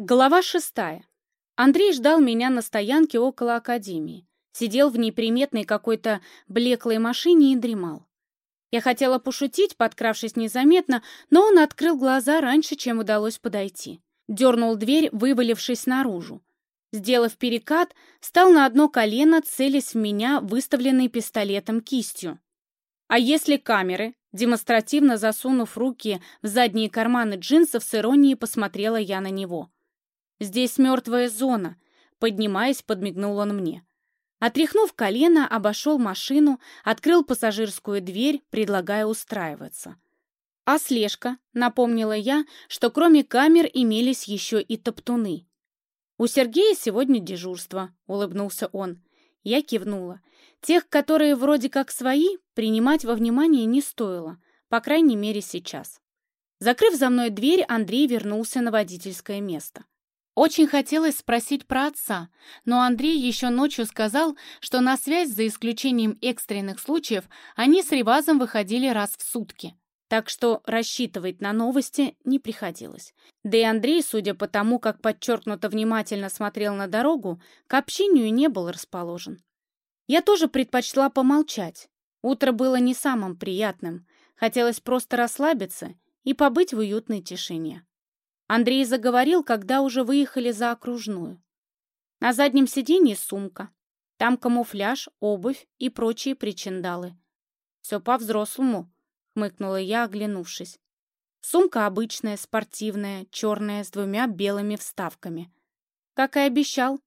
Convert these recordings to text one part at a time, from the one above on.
Глава шестая. Андрей ждал меня на стоянке около академии. Сидел в неприметной какой-то блеклой машине и дремал. Я хотела пошутить, подкравшись незаметно, но он открыл глаза раньше, чем удалось подойти. Дернул дверь, вывалившись наружу. Сделав перекат, стал на одно колено, целясь в меня, выставленной пистолетом кистью. «А если камеры?» Демонстративно засунув руки в задние карманы джинсов, с иронией посмотрела я на него. «Здесь мертвая зона», — поднимаясь, подмигнул он мне. Отряхнув колено, обошел машину, открыл пассажирскую дверь, предлагая устраиваться. «А слежка?» — напомнила я, что кроме камер имелись еще и топтуны. «У Сергея сегодня дежурство», — улыбнулся он. Я кивнула. Тех, которые вроде как свои, принимать во внимание не стоило, по крайней мере сейчас. Закрыв за мной дверь, Андрей вернулся на водительское место. Очень хотелось спросить про отца, но Андрей еще ночью сказал, что на связь, за исключением экстренных случаев, они с Ревазом выходили раз в сутки. Так что рассчитывать на новости не приходилось. Да и Андрей, судя по тому, как подчеркнуто внимательно смотрел на дорогу, к общению не был расположен. Я тоже предпочла помолчать. Утро было не самым приятным. Хотелось просто расслабиться и побыть в уютной тишине. Андрей заговорил, когда уже выехали за окружную. На заднем сиденье сумка. Там камуфляж, обувь и прочие причиндалы. Все по-взрослому, хмыкнула я, оглянувшись. Сумка обычная, спортивная, черная, с двумя белыми вставками. Как и обещал.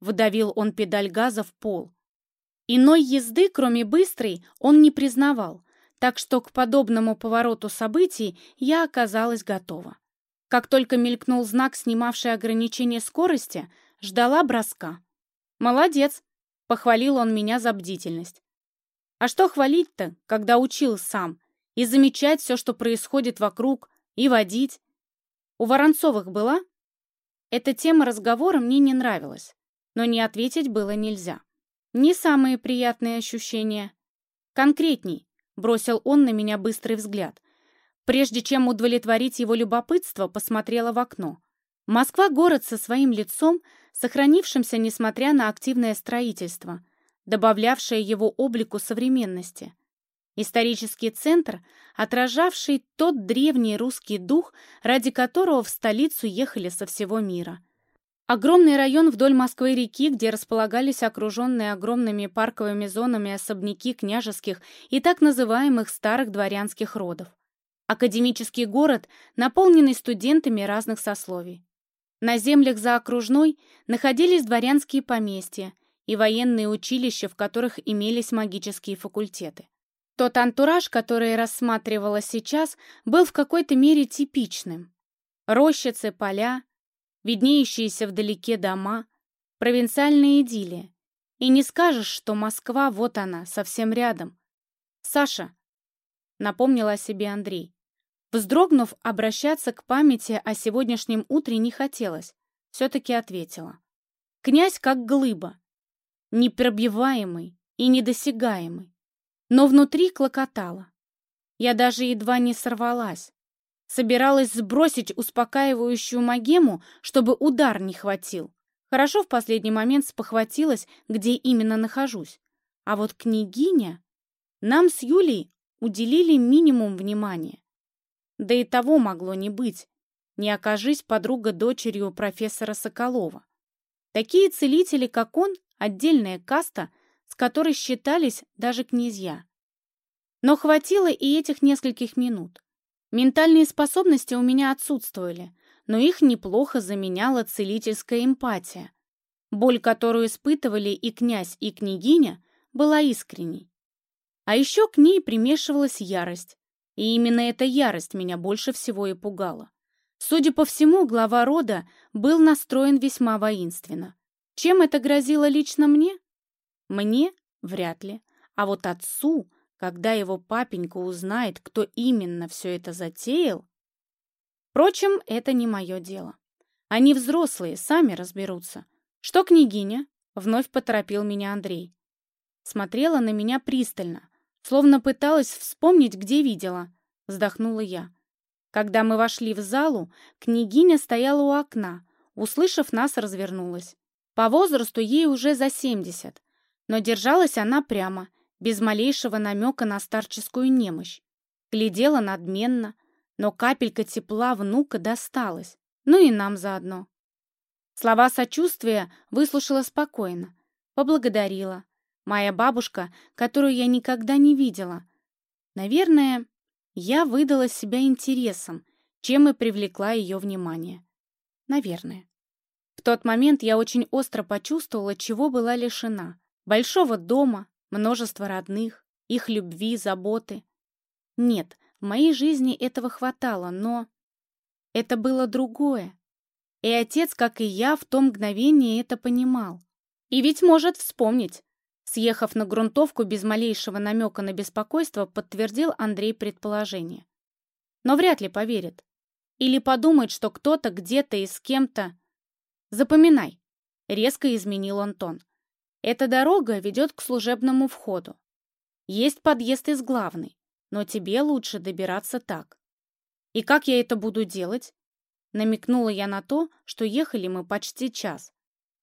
Выдавил он педаль газа в пол. Иной езды, кроме быстрой, он не признавал, так что к подобному повороту событий я оказалась готова. Как только мелькнул знак, снимавший ограничение скорости, ждала броска. «Молодец!» — похвалил он меня за бдительность. «А что хвалить-то, когда учил сам? И замечать все, что происходит вокруг, и водить? У Воронцовых была?» Эта тема разговора мне не нравилась, но не ответить было нельзя. Не самые приятные ощущения. «Конкретней», — бросил он на меня быстрый взгляд. Прежде чем удовлетворить его любопытство, посмотрела в окно. Москва — город со своим лицом, сохранившимся несмотря на активное строительство, добавлявшее его облику современности. Исторический центр, отражавший тот древний русский дух, ради которого в столицу ехали со всего мира. Огромный район вдоль Москвы-реки, где располагались окруженные огромными парковыми зонами особняки княжеских и так называемых старых дворянских родов. Академический город, наполненный студентами разных сословий. На землях за окружной находились дворянские поместья и военные училища, в которых имелись магические факультеты. Тот антураж, который рассматривала сейчас, был в какой-то мере типичным. Рощицы, поля, виднеющиеся вдалеке дома, провинциальная идиллия. И не скажешь, что Москва, вот она, совсем рядом. «Саша», — напомнил о себе Андрей, Вздрогнув, обращаться к памяти о сегодняшнем утре не хотелось. Все-таки ответила. Князь как глыба. Непробиваемый и недосягаемый. Но внутри клокотало. Я даже едва не сорвалась. Собиралась сбросить успокаивающую магему, чтобы удар не хватил. Хорошо в последний момент спохватилась, где именно нахожусь. А вот княгиня... Нам с Юлей уделили минимум внимания. Да и того могло не быть. Не окажись подруга дочерью профессора Соколова. Такие целители, как он, отдельная каста, с которой считались даже князья. Но хватило и этих нескольких минут. Ментальные способности у меня отсутствовали, но их неплохо заменяла целительская эмпатия. Боль, которую испытывали и князь, и княгиня, была искренней. А еще к ней примешивалась ярость, и именно эта ярость меня больше всего и пугала. Судя по всему, глава рода был настроен весьма воинственно. Чем это грозило лично мне? Мне? Вряд ли. А вот отцу, когда его папенька узнает, кто именно все это затеял... Впрочем, это не мое дело. Они взрослые, сами разберутся. Что, княгиня? Вновь поторопил меня Андрей. Смотрела на меня пристально, Словно пыталась вспомнить, где видела. Вздохнула я. Когда мы вошли в залу, княгиня стояла у окна, услышав нас, развернулась. По возрасту ей уже за семьдесят, но держалась она прямо, без малейшего намека на старческую немощь. Глядела надменно, но капелька тепла внука досталась, ну и нам заодно. Слова сочувствия выслушала спокойно, поблагодарила. Моя бабушка, которую я никогда не видела. Наверное, я выдала себя интересом, чем и привлекла ее внимание. Наверное. В тот момент я очень остро почувствовала, чего была лишена. Большого дома, множество родных, их любви, заботы. Нет, в моей жизни этого хватало, но... Это было другое. И отец, как и я, в то мгновение это понимал. И ведь может вспомнить. Съехав на грунтовку без малейшего намека на беспокойство, подтвердил Андрей предположение. Но вряд ли поверит. Или подумает, что кто-то где-то и с кем-то... Запоминай. Резко изменил он тон. Эта дорога ведет к служебному входу. Есть подъезд из главной, но тебе лучше добираться так. И как я это буду делать? Намекнула я на то, что ехали мы почти час.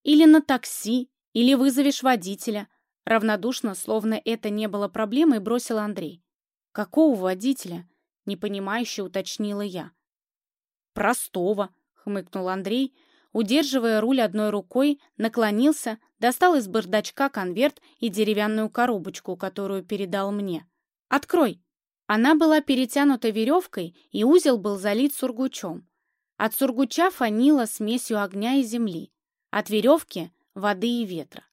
Или на такси, или вызовешь водителя. Равнодушно, словно это не было проблемой, бросил Андрей. Какого водителя? Непонимающе уточнила я. Простого, хмыкнул Андрей, удерживая руль одной рукой, наклонился, достал из бардачка конверт и деревянную коробочку, которую передал мне. «Открой!» Она была перетянута веревкой, и узел был залит сургучом. От сургуча фанило смесью огня и земли, от веревки — воды и ветра.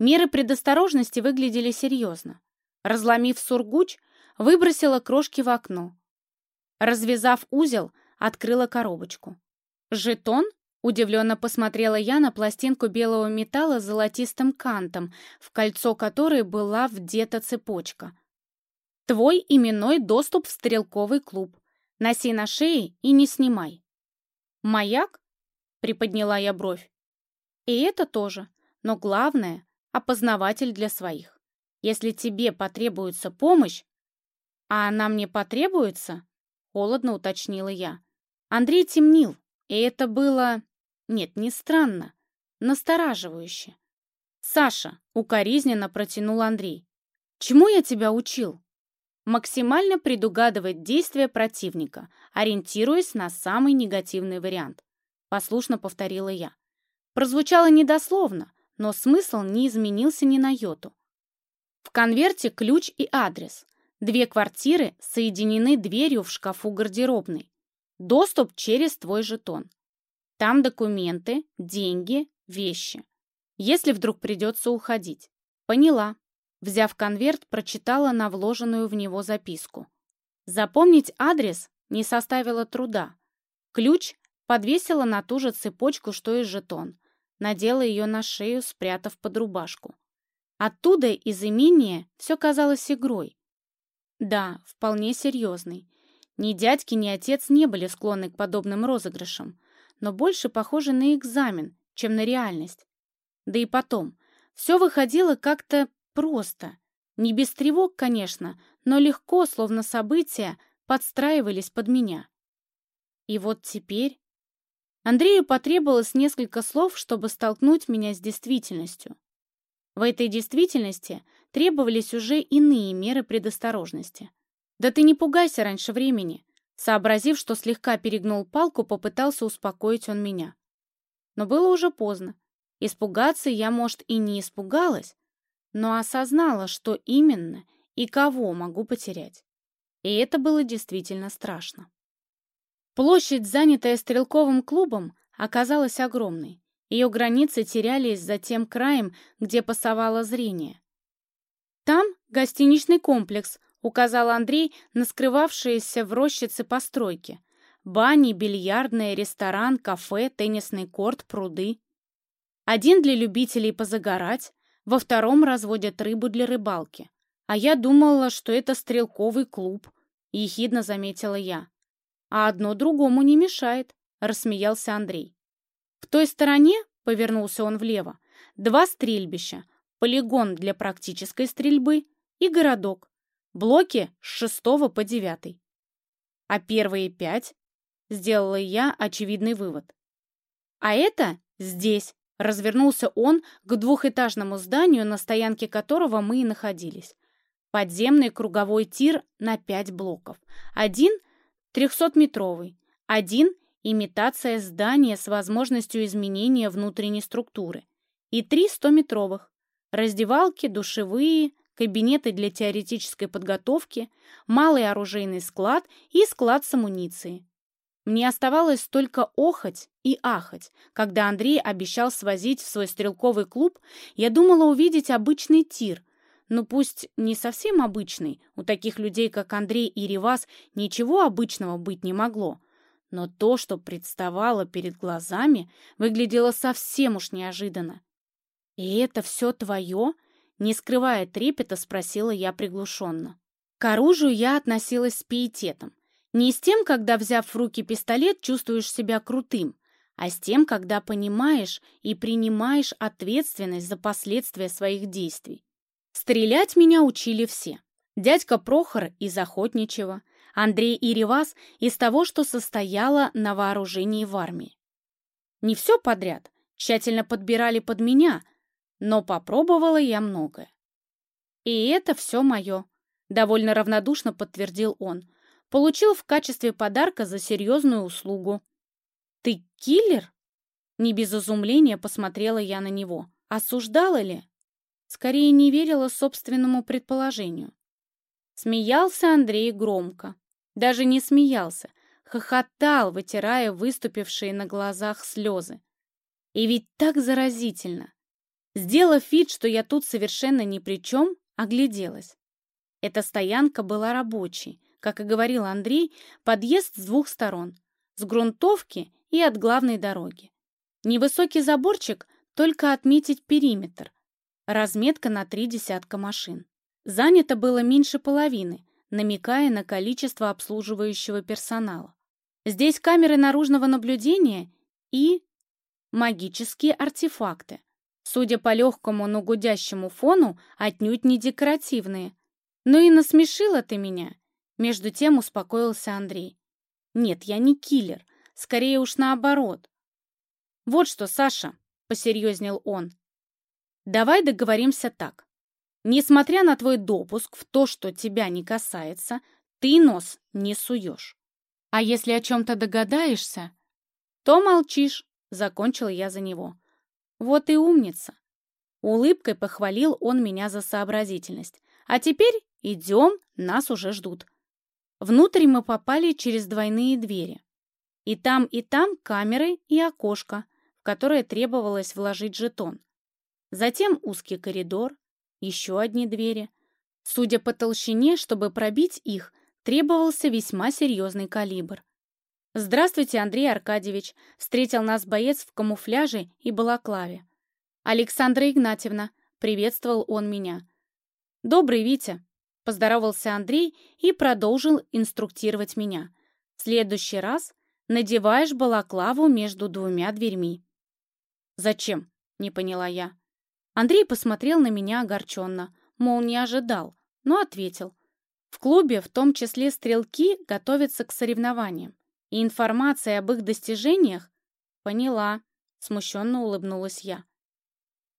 Меры предосторожности выглядели серьезно. Разломив сургуч, выбросила крошки в окно. Развязав узел, открыла коробочку. «Жетон?» Удивленно посмотрела я на пластинку белого металла с золотистым кантом, в кольцо которой была вдета цепочка. «Твой именной доступ в стрелковый клуб. Носи на шее и не снимай». «Маяк?» — приподняла я бровь. «И это тоже, но главное — опознаватель для своих. Если тебе потребуется помощь...» «А она мне потребуется?» — холодно уточнила я. Андрей темнил, и это было... Нет, не странно, настораживающе. «Саша», — укоризненно протянул Андрей, — «чему я тебя учил?» Максимально предугадывать действия противника, ориентируясь на самый негативный вариант. Послушно повторила я. Прозвучало недословно, но смысл не изменился ни на йоту. В конверте ключ и адрес. Две квартиры соединены дверью в шкафу гардеробной. Доступ через твой жетон. Там документы, деньги, вещи. Если вдруг придется уходить. Поняла. Взяв конверт, прочитала на вложенную в него записку. Запомнить адрес не составило труда. Ключ подвесила на ту же цепочку, что и жетон. Надела ее на шею, спрятав под рубашку. Оттуда из имения все казалось игрой. Да, вполне серьезной. Ни дядьки, ни отец не были склонны к подобным розыгрышам но больше похоже на экзамен, чем на реальность. Да и потом, все выходило как-то просто. Не без тревог, конечно, но легко, словно события, подстраивались под меня. И вот теперь... Андрею потребовалось несколько слов, чтобы столкнуть меня с действительностью. В этой действительности требовались уже иные меры предосторожности. Да ты не пугайся раньше времени. Сообразив, что слегка перегнул палку, попытался успокоить он меня. Но было уже поздно. Испугаться я, может, и не испугалась, но осознала, что именно и кого могу потерять. И это было действительно страшно. Площадь, занятая стрелковым клубом, оказалась огромной. Ее границы терялись за тем краем, где пасовало зрение. Там гостиничный комплекс, указал Андрей на скрывавшиеся в рощице постройки. Бани, бильярдная, ресторан, кафе, теннисный корт, пруды. Один для любителей позагорать, во втором разводят рыбу для рыбалки. А я думала, что это стрелковый клуб, ехидно заметила я. А одно другому не мешает, рассмеялся Андрей. В той стороне, повернулся он влево, два стрельбища, полигон для практической стрельбы и городок, Блоки с шестого по девятый. А первые пять? Сделала я очевидный вывод. А это здесь. Развернулся он к двухэтажному зданию, на стоянке которого мы и находились. Подземный круговой тир на пять блоков. Один трехсотметровый, один имитация здания с возможностью изменения внутренней структуры и три стометровых. Раздевалки, душевые, кабинеты для теоретической подготовки, малый оружейный склад и склад с амуницией. Мне оставалось только охать и ахать. Когда Андрей обещал свозить в свой стрелковый клуб, я думала увидеть обычный тир. Ну пусть не совсем обычный, у таких людей, как Андрей и Ривас, ничего обычного быть не могло. Но то, что представало перед глазами, выглядело совсем уж неожиданно. «И это все твое?» Не скрывая трепета, спросила я приглушенно. К оружию я относилась с пиететом. Не с тем, когда, взяв в руки пистолет, чувствуешь себя крутым, а с тем, когда понимаешь и принимаешь ответственность за последствия своих действий. Стрелять меня учили все. Дядька Прохор из охотничьего, Андрей и Ривас из того, что состояло на вооружении в армии. Не все подряд, тщательно подбирали под меня, но попробовала я многое. И это все мое, довольно равнодушно подтвердил он. Получил в качестве подарка за серьезную услугу. Ты киллер? Не без изумления посмотрела я на него. Осуждала ли? Скорее не верила собственному предположению. Смеялся Андрей громко. Даже не смеялся, хохотал, вытирая выступившие на глазах слезы. И ведь так заразительно. Сделав вид, что я тут совершенно ни при чем, огляделась. Эта стоянка была рабочей, как и говорил Андрей, подъезд с двух сторон, с грунтовки и от главной дороги. Невысокий заборчик, только отметить периметр. Разметка на три десятка машин. Занято было меньше половины, намекая на количество обслуживающего персонала. Здесь камеры наружного наблюдения и магические артефакты, Судя по легкому, но гудящему фону, отнюдь не декоративные. Ну и насмешила ты меня. Между тем успокоился Андрей. Нет, я не киллер. Скорее уж наоборот. Вот что, Саша, посерьезнел он. Давай договоримся так. Несмотря на твой допуск в то, что тебя не касается, ты нос не суешь. А если о чем-то догадаешься, то молчишь, закончил я за него. Вот и умница. Улыбкой похвалил он меня за сообразительность. А теперь идем, нас уже ждут. Внутрь мы попали через двойные двери. И там, и там камеры и окошко, в которое требовалось вложить жетон. Затем узкий коридор, еще одни двери. Судя по толщине, чтобы пробить их, требовался весьма серьезный калибр. «Здравствуйте, Андрей Аркадьевич!» — встретил нас боец в камуфляже и балаклаве. «Александра Игнатьевна!» — приветствовал он меня. «Добрый, Витя!» — поздоровался Андрей и продолжил инструктировать меня. «В следующий раз надеваешь балаклаву между двумя дверьми». «Зачем?» — не поняла я. Андрей посмотрел на меня огорченно, мол, не ожидал, но ответил. В клубе, в том числе стрелки, готовятся к соревнованиям. И информация об их достижениях? Поняла, смущенно улыбнулась я.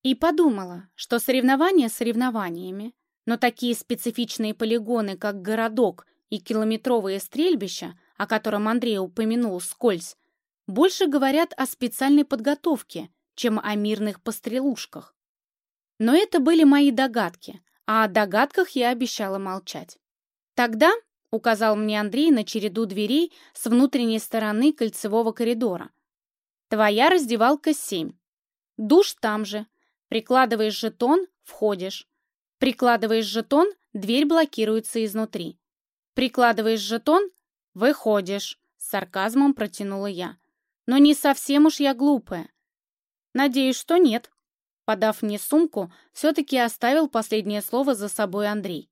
И подумала, что соревнования соревнованиями, но такие специфичные полигоны, как городок и километровые стрельбища, о котором Андрей упомянул скользь, больше говорят о специальной подготовке, чем о мирных пострелушках. Но это были мои догадки, а о догадках я обещала молчать. Тогда указал мне Андрей на череду дверей с внутренней стороны кольцевого коридора. Твоя раздевалка 7. Душ там же. Прикладываешь жетон – входишь. Прикладываешь жетон – дверь блокируется изнутри. Прикладываешь жетон – выходишь. С сарказмом протянула я. Но не совсем уж я глупая. Надеюсь, что нет. Подав мне сумку, все-таки оставил последнее слово за собой Андрей.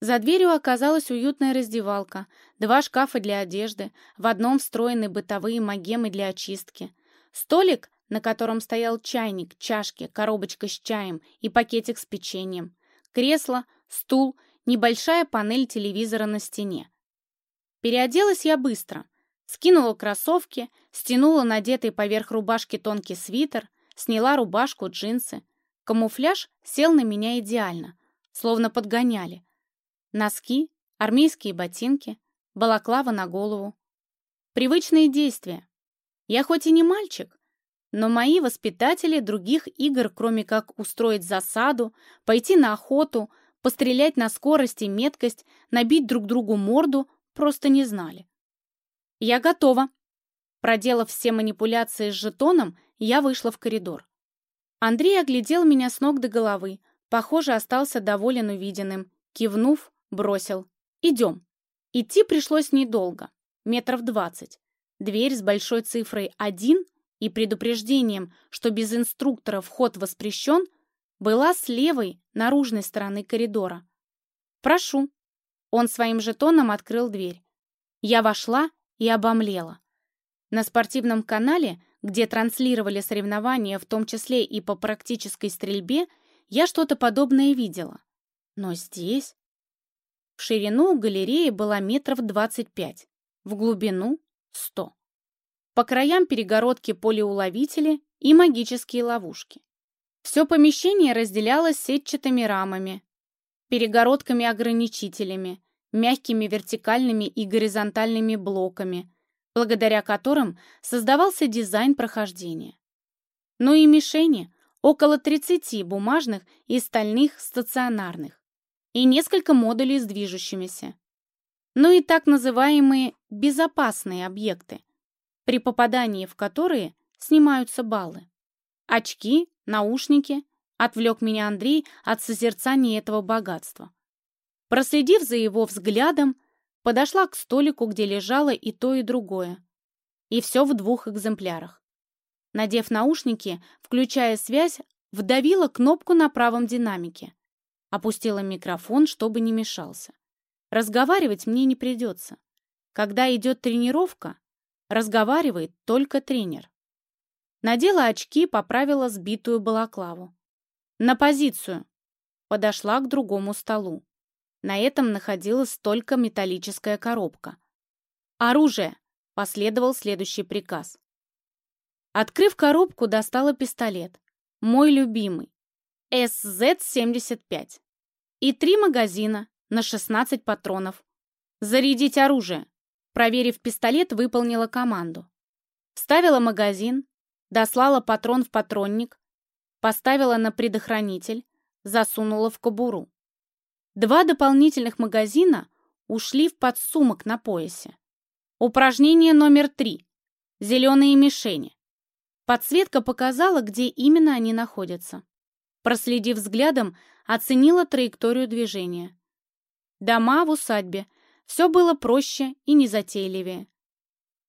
За дверью оказалась уютная раздевалка, два шкафа для одежды, в одном встроены бытовые магемы для очистки. Столик, на котором стоял чайник, чашки, коробочка с чаем и пакетик с печеньем. Кресло, стул, небольшая панель телевизора на стене. Переоделась я быстро. Скинула кроссовки, стянула надетый поверх рубашки тонкий свитер, сняла рубашку, джинсы. Камуфляж сел на меня идеально, словно подгоняли. Носки, армейские ботинки, балаклава на голову. Привычные действия. Я хоть и не мальчик, но мои воспитатели других игр, кроме как устроить засаду, пойти на охоту, пострелять на скорость и меткость, набить друг другу морду, просто не знали. «Я готова». Проделав все манипуляции с жетоном, я вышла в коридор. Андрей оглядел меня с ног до головы, похоже, остался доволен увиденным. Кивнув, бросил. «Идем». Идти пришлось недолго, метров двадцать. Дверь с большой цифрой «один» и предупреждением, что без инструктора вход воспрещен, была с левой, наружной стороны коридора. «Прошу». Он своим жетоном открыл дверь. Я вошла и обомлела. На спортивном канале, где транслировали соревнования, в том числе и по практической стрельбе, я что-то подобное видела. Но здесь... В ширину галереи была метров двадцать пять, в глубину — сто. По краям перегородки полеуловители и магические ловушки. Все помещение разделялось сетчатыми рамами, перегородками-ограничителями, мягкими вертикальными и горизонтальными блоками, благодаря которым создавался дизайн прохождения. Ну и мишени, около 30 бумажных и стальных стационарных, и несколько модулей с движущимися. Ну и так называемые безопасные объекты, при попадании в которые снимаются баллы. Очки, наушники, отвлек меня Андрей от созерцания этого богатства. Проследив за его взглядом, подошла к столику, где лежало и то, и другое. И все в двух экземплярах. Надев наушники, включая связь, вдавила кнопку на правом динамике. Опустила микрофон, чтобы не мешался. Разговаривать мне не придется. Когда идет тренировка, Разговаривает только тренер. Надела очки, поправила сбитую балаклаву. «На позицию!» Подошла к другому столу. На этом находилась только металлическая коробка. «Оружие!» — последовал следующий приказ. Открыв коробку, достала пистолет. Мой любимый. СЗ-75. И три магазина на 16 патронов. Зарядить оружие. Проверив пистолет, выполнила команду. Вставила магазин, дослала патрон в патронник, поставила на предохранитель, засунула в кобуру. Два дополнительных магазина ушли в подсумок на поясе. Упражнение номер три. Зеленые мишени. Подсветка показала, где именно они находятся. Проследив взглядом, оценила траекторию движения. Дома в усадьбе – все было проще и незатейливее.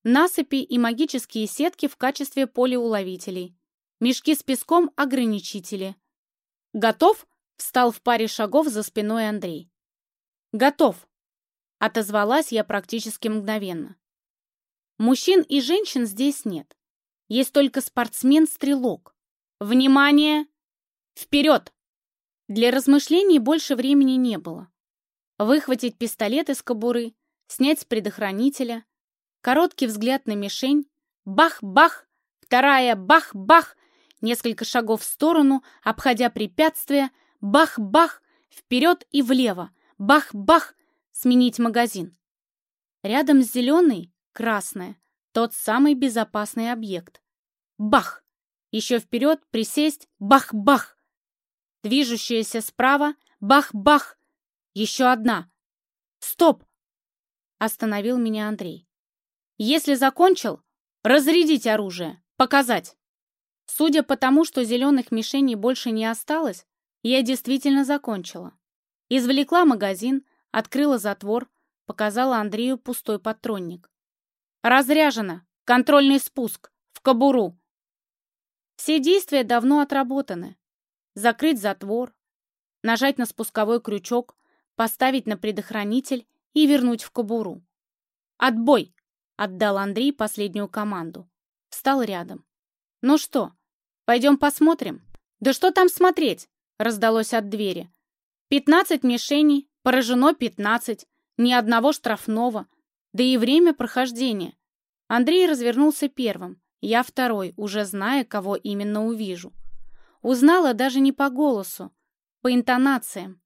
Насыпи и магические сетки в качестве полеуловителей. Мешки с песком – ограничители. «Готов?» – встал в паре шагов за спиной Андрей. «Готов!» – отозвалась я практически мгновенно. Мужчин и женщин здесь нет. Есть только спортсмен-стрелок. Внимание! Вперед! Для размышлений больше времени не было. Выхватить пистолет из кобуры, снять с предохранителя. Короткий взгляд на мишень. Бах-бах! Вторая бах-бах! Несколько шагов в сторону, обходя препятствия. Бах-бах! Вперед и влево. Бах-бах! Сменить магазин. Рядом с зеленой — красная. Тот самый безопасный объект. Бах! Еще вперед, присесть. Бах-бах! Движущаяся справа. Бах-бах! Еще одна. Стоп! Остановил меня Андрей. Если закончил, разрядить оружие, показать. Судя по тому, что зеленых мишеней больше не осталось, я действительно закончила. Извлекла магазин, открыла затвор, показала Андрею пустой патронник. Разряжено. Контрольный спуск. В кобуру. Все действия давно отработаны. Закрыть затвор, нажать на спусковой крючок, поставить на предохранитель и вернуть в кобуру. «Отбой!» — отдал Андрей последнюю команду. Встал рядом. «Ну что, пойдем посмотрим?» «Да что там смотреть?» — раздалось от двери. «Пятнадцать мишеней, поражено пятнадцать, ни одного штрафного, да и время прохождения. Андрей развернулся первым, я второй, уже зная, кого именно увижу. Узнала даже не по голосу, по интонациям.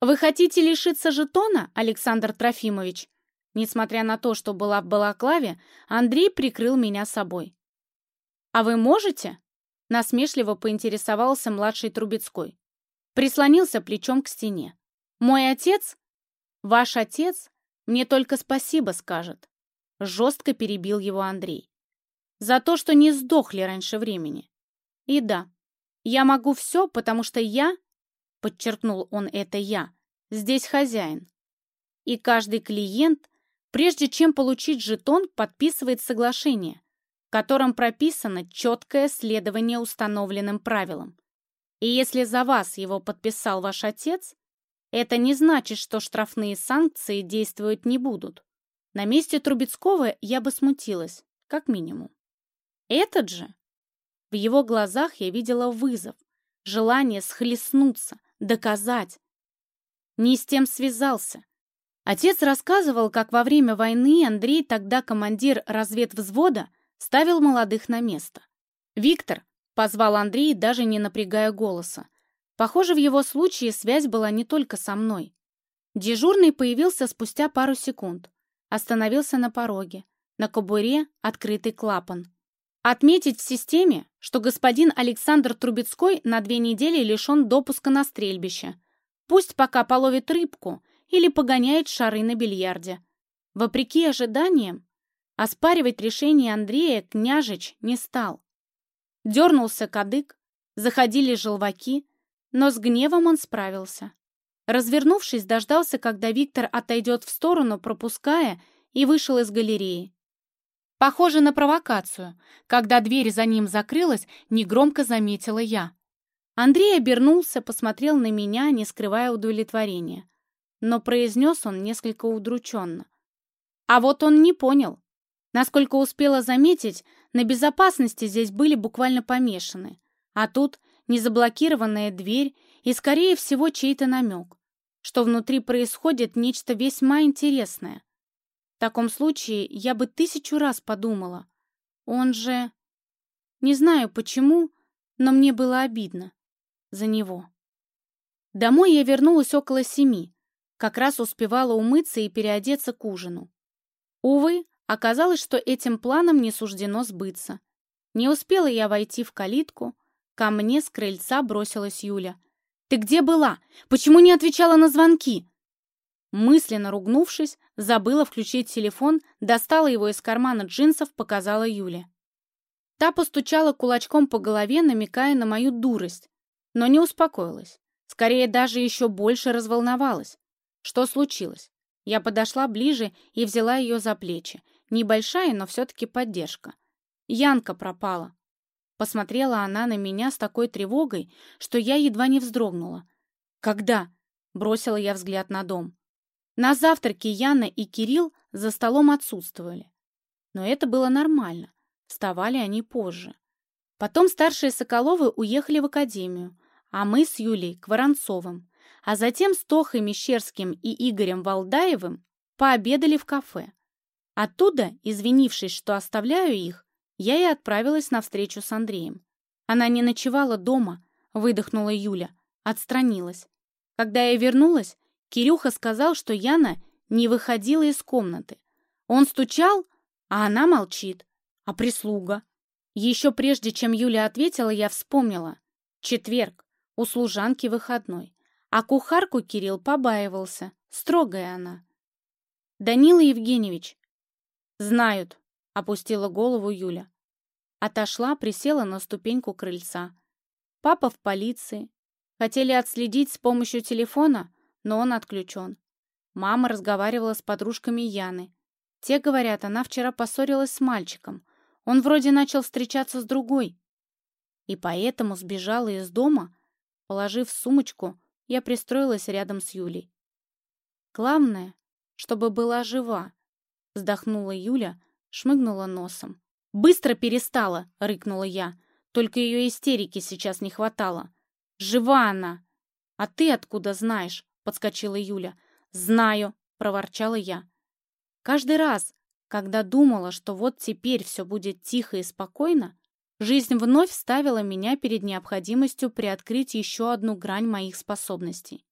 «Вы хотите лишиться жетона, Александр Трофимович?» Несмотря на то, что была в балаклаве, Андрей прикрыл меня собой. «А вы можете?» Насмешливо поинтересовался младший Трубецкой. Прислонился плечом к стене. «Мой отец? Ваш отец мне только спасибо скажет», жестко перебил его Андрей. «За то, что не сдохли раньше времени. И да, я могу все, потому что я, подчеркнул он это я, здесь хозяин. И каждый клиент, прежде чем получить жетон, подписывает соглашение, в котором прописано четкое следование установленным правилам. И если за вас его подписал ваш отец, это не значит, что штрафные санкции действовать не будут. На месте Трубецкого я бы смутилась, как минимум. Этот же? В его глазах я видела вызов, желание схлестнуться, доказать. Не с тем связался. Отец рассказывал, как во время войны Андрей, тогда командир разведвзвода, ставил молодых на место. «Виктор!» — позвал Андрей, даже не напрягая голоса. Похоже, в его случае связь была не только со мной. Дежурный появился спустя пару секунд. Остановился на пороге. На кобуре открытый клапан. Отметить в системе, что господин Александр Трубецкой на две недели лишен допуска на стрельбище. Пусть пока половит рыбку или погоняет шары на бильярде. Вопреки ожиданиям, Оспаривать решение Андрея княжич не стал. Дернулся кадык, заходили желваки, но с гневом он справился. Развернувшись, дождался, когда Виктор отойдет в сторону, пропуская, и вышел из галереи. Похоже на провокацию. Когда дверь за ним закрылась, негромко заметила я. Андрей обернулся, посмотрел на меня, не скрывая удовлетворения. Но произнес он несколько удрученно. А вот он не понял. Насколько успела заметить, на безопасности здесь были буквально помешаны. А тут незаблокированная дверь и, скорее всего, чей-то намек, что внутри происходит нечто весьма интересное. В таком случае я бы тысячу раз подумала. Он же... Не знаю почему, но мне было обидно за него. Домой я вернулась около семи, как раз успевала умыться и переодеться к ужину. Увы, Оказалось, что этим планом не суждено сбыться. Не успела я войти в калитку. Ко мне с крыльца бросилась Юля. «Ты где была? Почему не отвечала на звонки?» Мысленно ругнувшись, забыла включить телефон, достала его из кармана джинсов, показала Юле. Та постучала кулачком по голове, намекая на мою дурость, но не успокоилась. Скорее, даже еще больше разволновалась. Что случилось? Я подошла ближе и взяла ее за плечи. Небольшая, но все-таки поддержка. Янка пропала. Посмотрела она на меня с такой тревогой, что я едва не вздрогнула. «Когда?» — бросила я взгляд на дом. На завтраке Яна и Кирилл за столом отсутствовали. Но это было нормально. Вставали они позже. Потом старшие Соколовы уехали в академию, а мы с Юлей к Воронцовым, а затем с Тохой Мещерским и Игорем Валдаевым пообедали в кафе. Оттуда, извинившись, что оставляю их, я и отправилась на встречу с Андреем. Она не ночевала дома, выдохнула Юля, отстранилась. Когда я вернулась, Кирюха сказал, что Яна не выходила из комнаты. Он стучал, а она молчит. А прислуга? Еще прежде, чем Юля ответила, я вспомнила. Четверг, у служанки выходной. А кухарку Кирилл побаивался, строгая она. «Данила Евгеньевич, «Знают», — опустила голову Юля. Отошла, присела на ступеньку крыльца. Папа в полиции. Хотели отследить с помощью телефона, но он отключен. Мама разговаривала с подружками Яны. Те говорят, она вчера поссорилась с мальчиком. Он вроде начал встречаться с другой. И поэтому сбежала из дома. Положив сумочку, я пристроилась рядом с Юлей. Главное, чтобы была жива. Вздохнула Юля, шмыгнула носом. «Быстро перестала!» — рыкнула я. «Только ее истерики сейчас не хватало. Жива она!» «А ты откуда знаешь?» — подскочила Юля. «Знаю!» — проворчала я. Каждый раз, Когда думала, что вот теперь все будет тихо и спокойно, жизнь вновь ставила меня перед необходимостью приоткрыть еще одну грань моих способностей.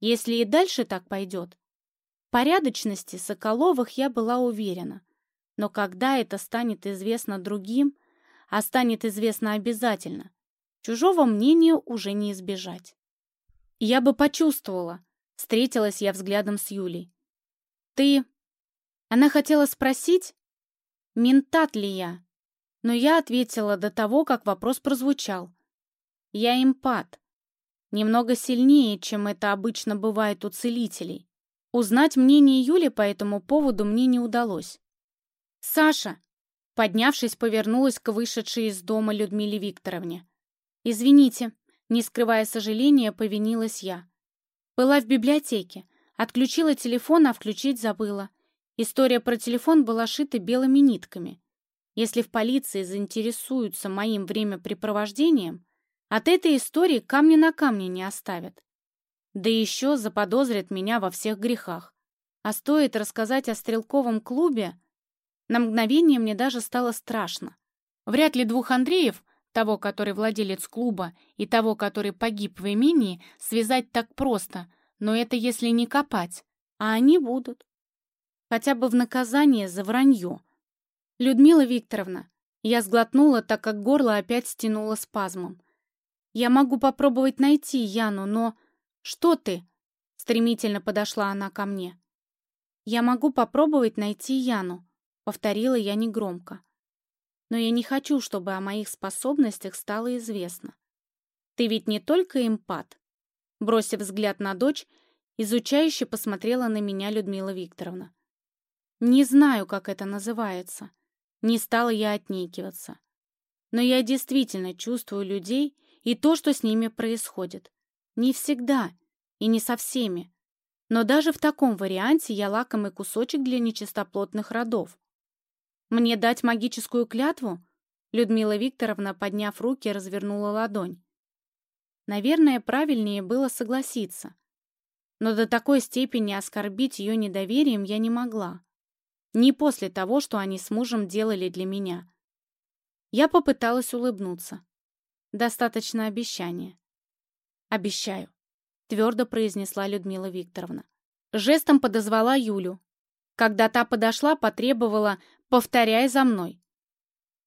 Если и дальше так пойдет, порядочности Соколовых я была уверена, но когда это станет известно другим, а станет известно обязательно, чужого мнения уже не избежать. Я бы почувствовала, встретилась я взглядом с Юлей. Ты она хотела спросить, ментат ли я, но я ответила до того, как вопрос прозвучал. Я импат. Немного сильнее, чем это обычно бывает у целителей. Узнать мнение Юли по этому поводу мне не удалось. «Саша!» Поднявшись, повернулась к вышедшей из дома Людмиле Викторовне. «Извините», не скрывая сожаления, повинилась я. Была в библиотеке, отключила телефон, а включить забыла. История про телефон была шита белыми нитками. Если в полиции заинтересуются моим времяпрепровождением, от этой истории камни на камне не оставят. Да еще заподозрят меня во всех грехах. А стоит рассказать о стрелковом клубе, на мгновение мне даже стало страшно. Вряд ли двух Андреев, того, который владелец клуба, и того, который погиб в имении, связать так просто, но это если не копать, а они будут хотя бы в наказание за вранье. Людмила Викторовна, я сглотнула, так как горло опять стянуло спазмом. Я могу попробовать найти Яну, но... Что ты? Стремительно подошла она ко мне. Я могу попробовать найти Яну, повторила я негромко. Но я не хочу, чтобы о моих способностях стало известно. Ты ведь не только эмпат. Бросив взгляд на дочь, изучающе посмотрела на меня Людмила Викторовна. Не знаю, как это называется. Не стала я отнекиваться. Но я действительно чувствую людей и то, что с ними происходит. Не всегда и не со всеми. Но даже в таком варианте я лакомый кусочек для нечистоплотных родов. Мне дать магическую клятву? Людмила Викторовна, подняв руки, развернула ладонь. Наверное, правильнее было согласиться. Но до такой степени оскорбить ее недоверием я не могла. Не после того, что они с мужем делали для меня. Я попыталась улыбнуться. Достаточно обещания. «Обещаю», — твердо произнесла Людмила Викторовна. Жестом подозвала Юлю. Когда та подошла, потребовала «повторяй за мной».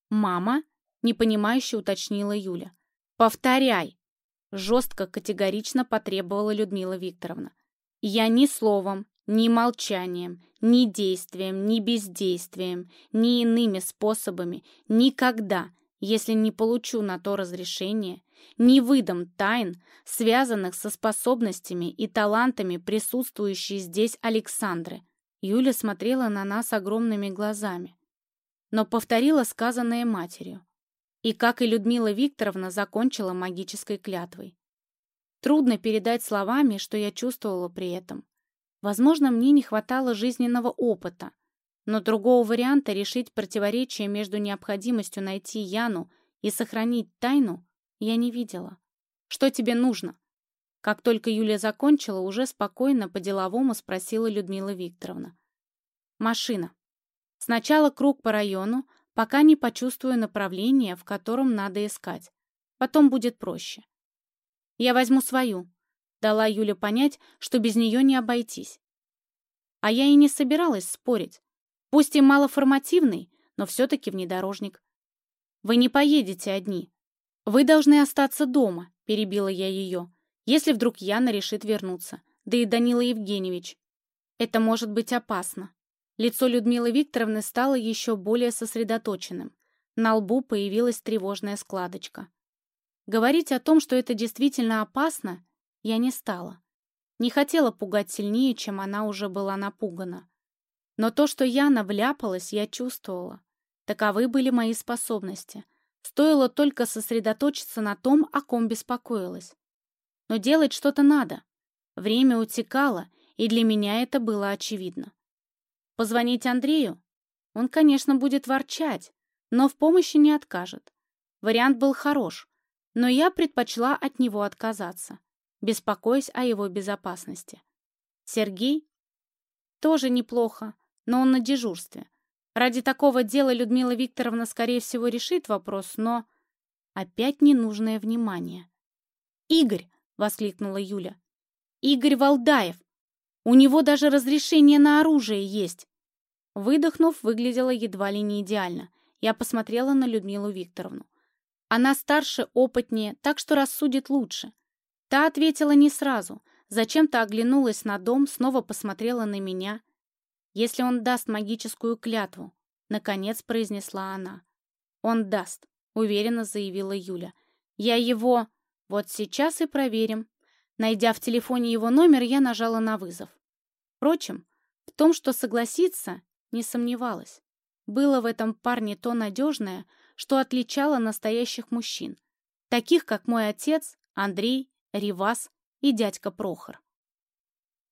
«Мама?» — непонимающе уточнила Юля. «Повторяй!» — жестко, категорично потребовала Людмила Викторовна. «Я ни словом, ни молчанием, ни действием, ни бездействием, ни иными способами, никогда, если не получу на то разрешение, не выдам тайн, связанных со способностями и талантами присутствующей здесь Александры. Юля смотрела на нас огромными глазами, но повторила сказанное матерью. И, как и Людмила Викторовна, закончила магической клятвой. Трудно передать словами, что я чувствовала при этом. Возможно, мне не хватало жизненного опыта, но другого варианта решить противоречие между необходимостью найти Яну и сохранить тайну я не видела. «Что тебе нужно?» Как только Юля закончила, уже спокойно по-деловому спросила Людмила Викторовна. «Машина. Сначала круг по району, пока не почувствую направление, в котором надо искать. Потом будет проще. Я возьму свою, Дала Юля понять, что без нее не обойтись. А я и не собиралась спорить. Пусть и малоформативный, но все-таки внедорожник. Вы не поедете одни. Вы должны остаться дома, перебила я ее, если вдруг Яна решит вернуться. Да и Данила Евгеньевич. Это может быть опасно. Лицо Людмилы Викторовны стало еще более сосредоточенным. На лбу появилась тревожная складочка. Говорить о том, что это действительно опасно, я не стала. Не хотела пугать сильнее, чем она уже была напугана. Но то, что Яна вляпалась, я чувствовала. Таковы были мои способности. Стоило только сосредоточиться на том, о ком беспокоилась. Но делать что-то надо. Время утекало, и для меня это было очевидно. Позвонить Андрею? Он, конечно, будет ворчать, но в помощи не откажет. Вариант был хорош, но я предпочла от него отказаться беспокоясь о его безопасности. Сергей? Тоже неплохо, но он на дежурстве. Ради такого дела Людмила Викторовна, скорее всего, решит вопрос, но... Опять ненужное внимание. «Игорь!» — воскликнула Юля. «Игорь Валдаев! У него даже разрешение на оружие есть!» Выдохнув, выглядела едва ли не идеально. Я посмотрела на Людмилу Викторовну. Она старше, опытнее, так что рассудит лучше. Та ответила не сразу. Зачем-то оглянулась на дом, снова посмотрела на меня. Если он даст магическую клятву, наконец произнесла она. Он даст, уверенно заявила Юля. Я его... Вот сейчас и проверим. Найдя в телефоне его номер, я нажала на вызов. Впрочем, в том, что согласиться, не сомневалась. Было в этом парне то надежное, что отличало настоящих мужчин, таких как мой отец, Андрей, Ривас и дядька Прохор.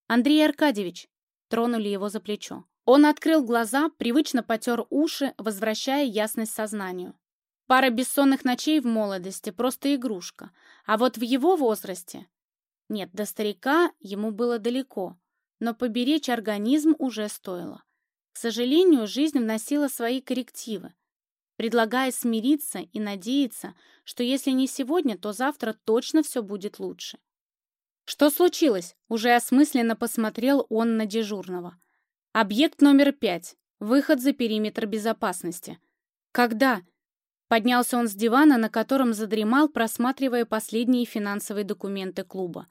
«Андрей Аркадьевич!» — тронули его за плечо. Он открыл глаза, привычно потер уши, возвращая ясность сознанию. Пара бессонных ночей в молодости — просто игрушка, а вот в его возрасте... Нет, до старика ему было далеко, но поберечь организм уже стоило. К сожалению, жизнь вносила свои коррективы, предлагая смириться и надеяться, что если не сегодня, то завтра точно все будет лучше. «Что случилось?» — уже осмысленно посмотрел он на дежурного. «Объект номер пять. Выход за периметр безопасности». «Когда?» Поднялся он с дивана, на котором задремал, просматривая последние финансовые документы клуба.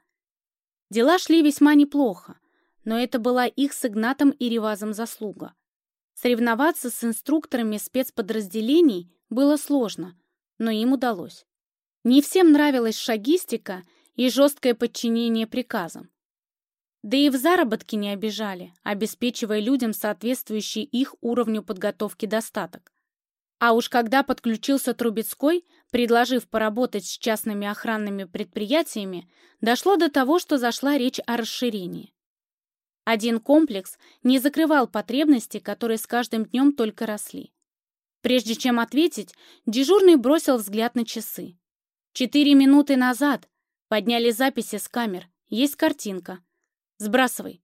Дела шли весьма неплохо но это была их с Игнатом и Ревазом заслуга. Соревноваться с инструкторами спецподразделений было сложно, но им удалось. Не всем нравилась шагистика и жесткое подчинение приказам. Да и в заработке не обижали, обеспечивая людям соответствующий их уровню подготовки достаток. А уж когда подключился Трубецкой, предложив поработать с частными охранными предприятиями, дошло до того, что зашла речь о расширении. Один комплекс не закрывал потребности, которые с каждым днем только росли. Прежде чем ответить, дежурный бросил взгляд на часы. «Четыре минуты назад. Подняли записи с камер. Есть картинка. Сбрасывай».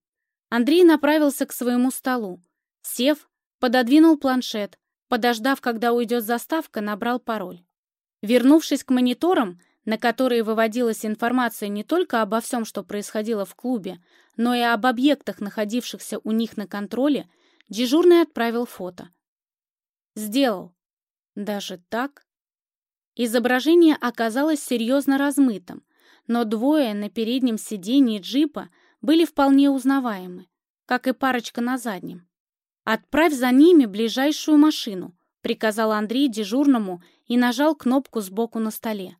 Андрей направился к своему столу. Сев, пододвинул планшет. Подождав, когда уйдет заставка, набрал пароль. Вернувшись к мониторам, на которые выводилась информация не только обо всем, что происходило в клубе, но и об объектах, находившихся у них на контроле, дежурный отправил фото. Сделал. Даже так? Изображение оказалось серьезно размытым, но двое на переднем сиденье джипа были вполне узнаваемы, как и парочка на заднем. «Отправь за ними ближайшую машину», — приказал Андрей дежурному и нажал кнопку сбоку на столе.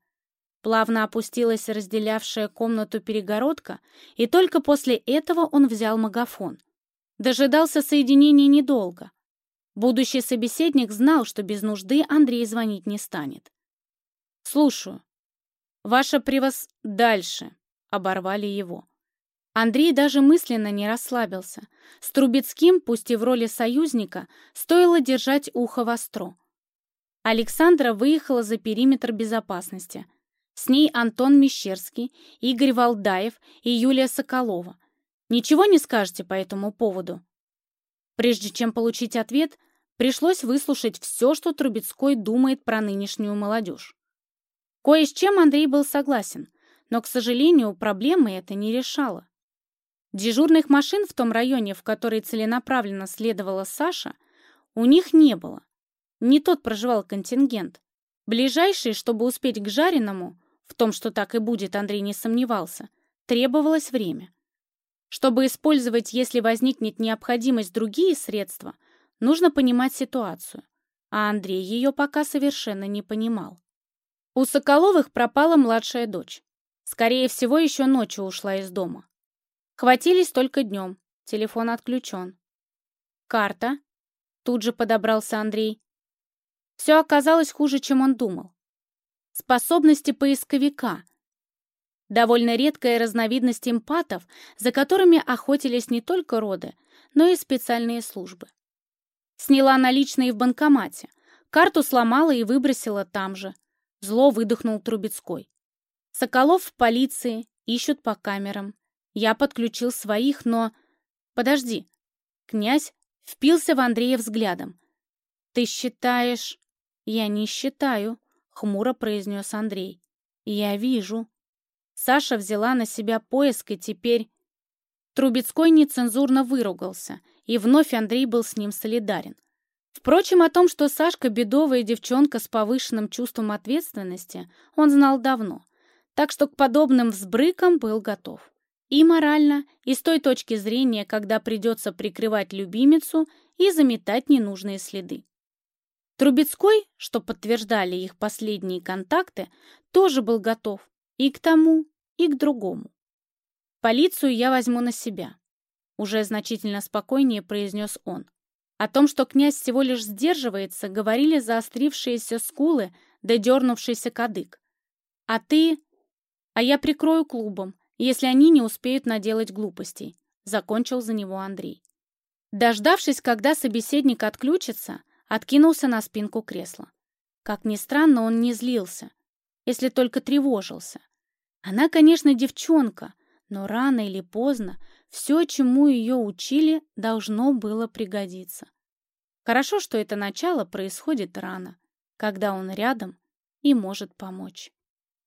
Плавно опустилась разделявшая комнату перегородка, и только после этого он взял магафон. Дожидался соединения недолго. Будущий собеседник знал, что без нужды Андрей звонить не станет. «Слушаю. Ваша превос... Дальше!» — оборвали его. Андрей даже мысленно не расслабился. С Трубецким, пусть и в роли союзника, стоило держать ухо востро. Александра выехала за периметр безопасности — с ней Антон Мещерский, Игорь Валдаев и Юлия Соколова. Ничего не скажете по этому поводу? Прежде чем получить ответ, пришлось выслушать все, что Трубецкой думает про нынешнюю молодежь. Кое с чем Андрей был согласен, но, к сожалению, проблемы это не решало. Дежурных машин в том районе, в который целенаправленно следовала Саша, у них не было. Не тот проживал контингент. Ближайший, чтобы успеть к жареному, в том, что так и будет, Андрей не сомневался. Требовалось время. Чтобы использовать, если возникнет необходимость, другие средства, нужно понимать ситуацию. А Андрей ее пока совершенно не понимал. У Соколовых пропала младшая дочь. Скорее всего, еще ночью ушла из дома. Хватились только днем. Телефон отключен. Карта. Тут же подобрался Андрей. Все оказалось хуже, чем он думал способности поисковика. Довольно редкая разновидность эмпатов, за которыми охотились не только роды, но и специальные службы. Сняла наличные в банкомате, карту сломала и выбросила там же. Зло выдохнул Трубецкой. Соколов в полиции, ищут по камерам. Я подключил своих, но... Подожди. Князь впился в Андрея взглядом. «Ты считаешь...» «Я не считаю», — хмуро произнес Андрей. «Я вижу». Саша взяла на себя поиск, и теперь... Трубецкой нецензурно выругался, и вновь Андрей был с ним солидарен. Впрочем, о том, что Сашка бедовая девчонка с повышенным чувством ответственности, он знал давно, так что к подобным взбрыкам был готов. И морально, и с той точки зрения, когда придется прикрывать любимицу и заметать ненужные следы. Трубецкой, что подтверждали их последние контакты, тоже был готов и к тому, и к другому. «Полицию я возьму на себя», — уже значительно спокойнее произнес он. О том, что князь всего лишь сдерживается, говорили заострившиеся скулы да дернувшийся кадык. «А ты...» «А я прикрою клубом, если они не успеют наделать глупостей», — закончил за него Андрей. Дождавшись, когда собеседник отключится, откинулся на спинку кресла. Как ни странно, он не злился, если только тревожился. Она, конечно, девчонка, но рано или поздно все, чему ее учили, должно было пригодиться. Хорошо, что это начало происходит рано, когда он рядом и может помочь.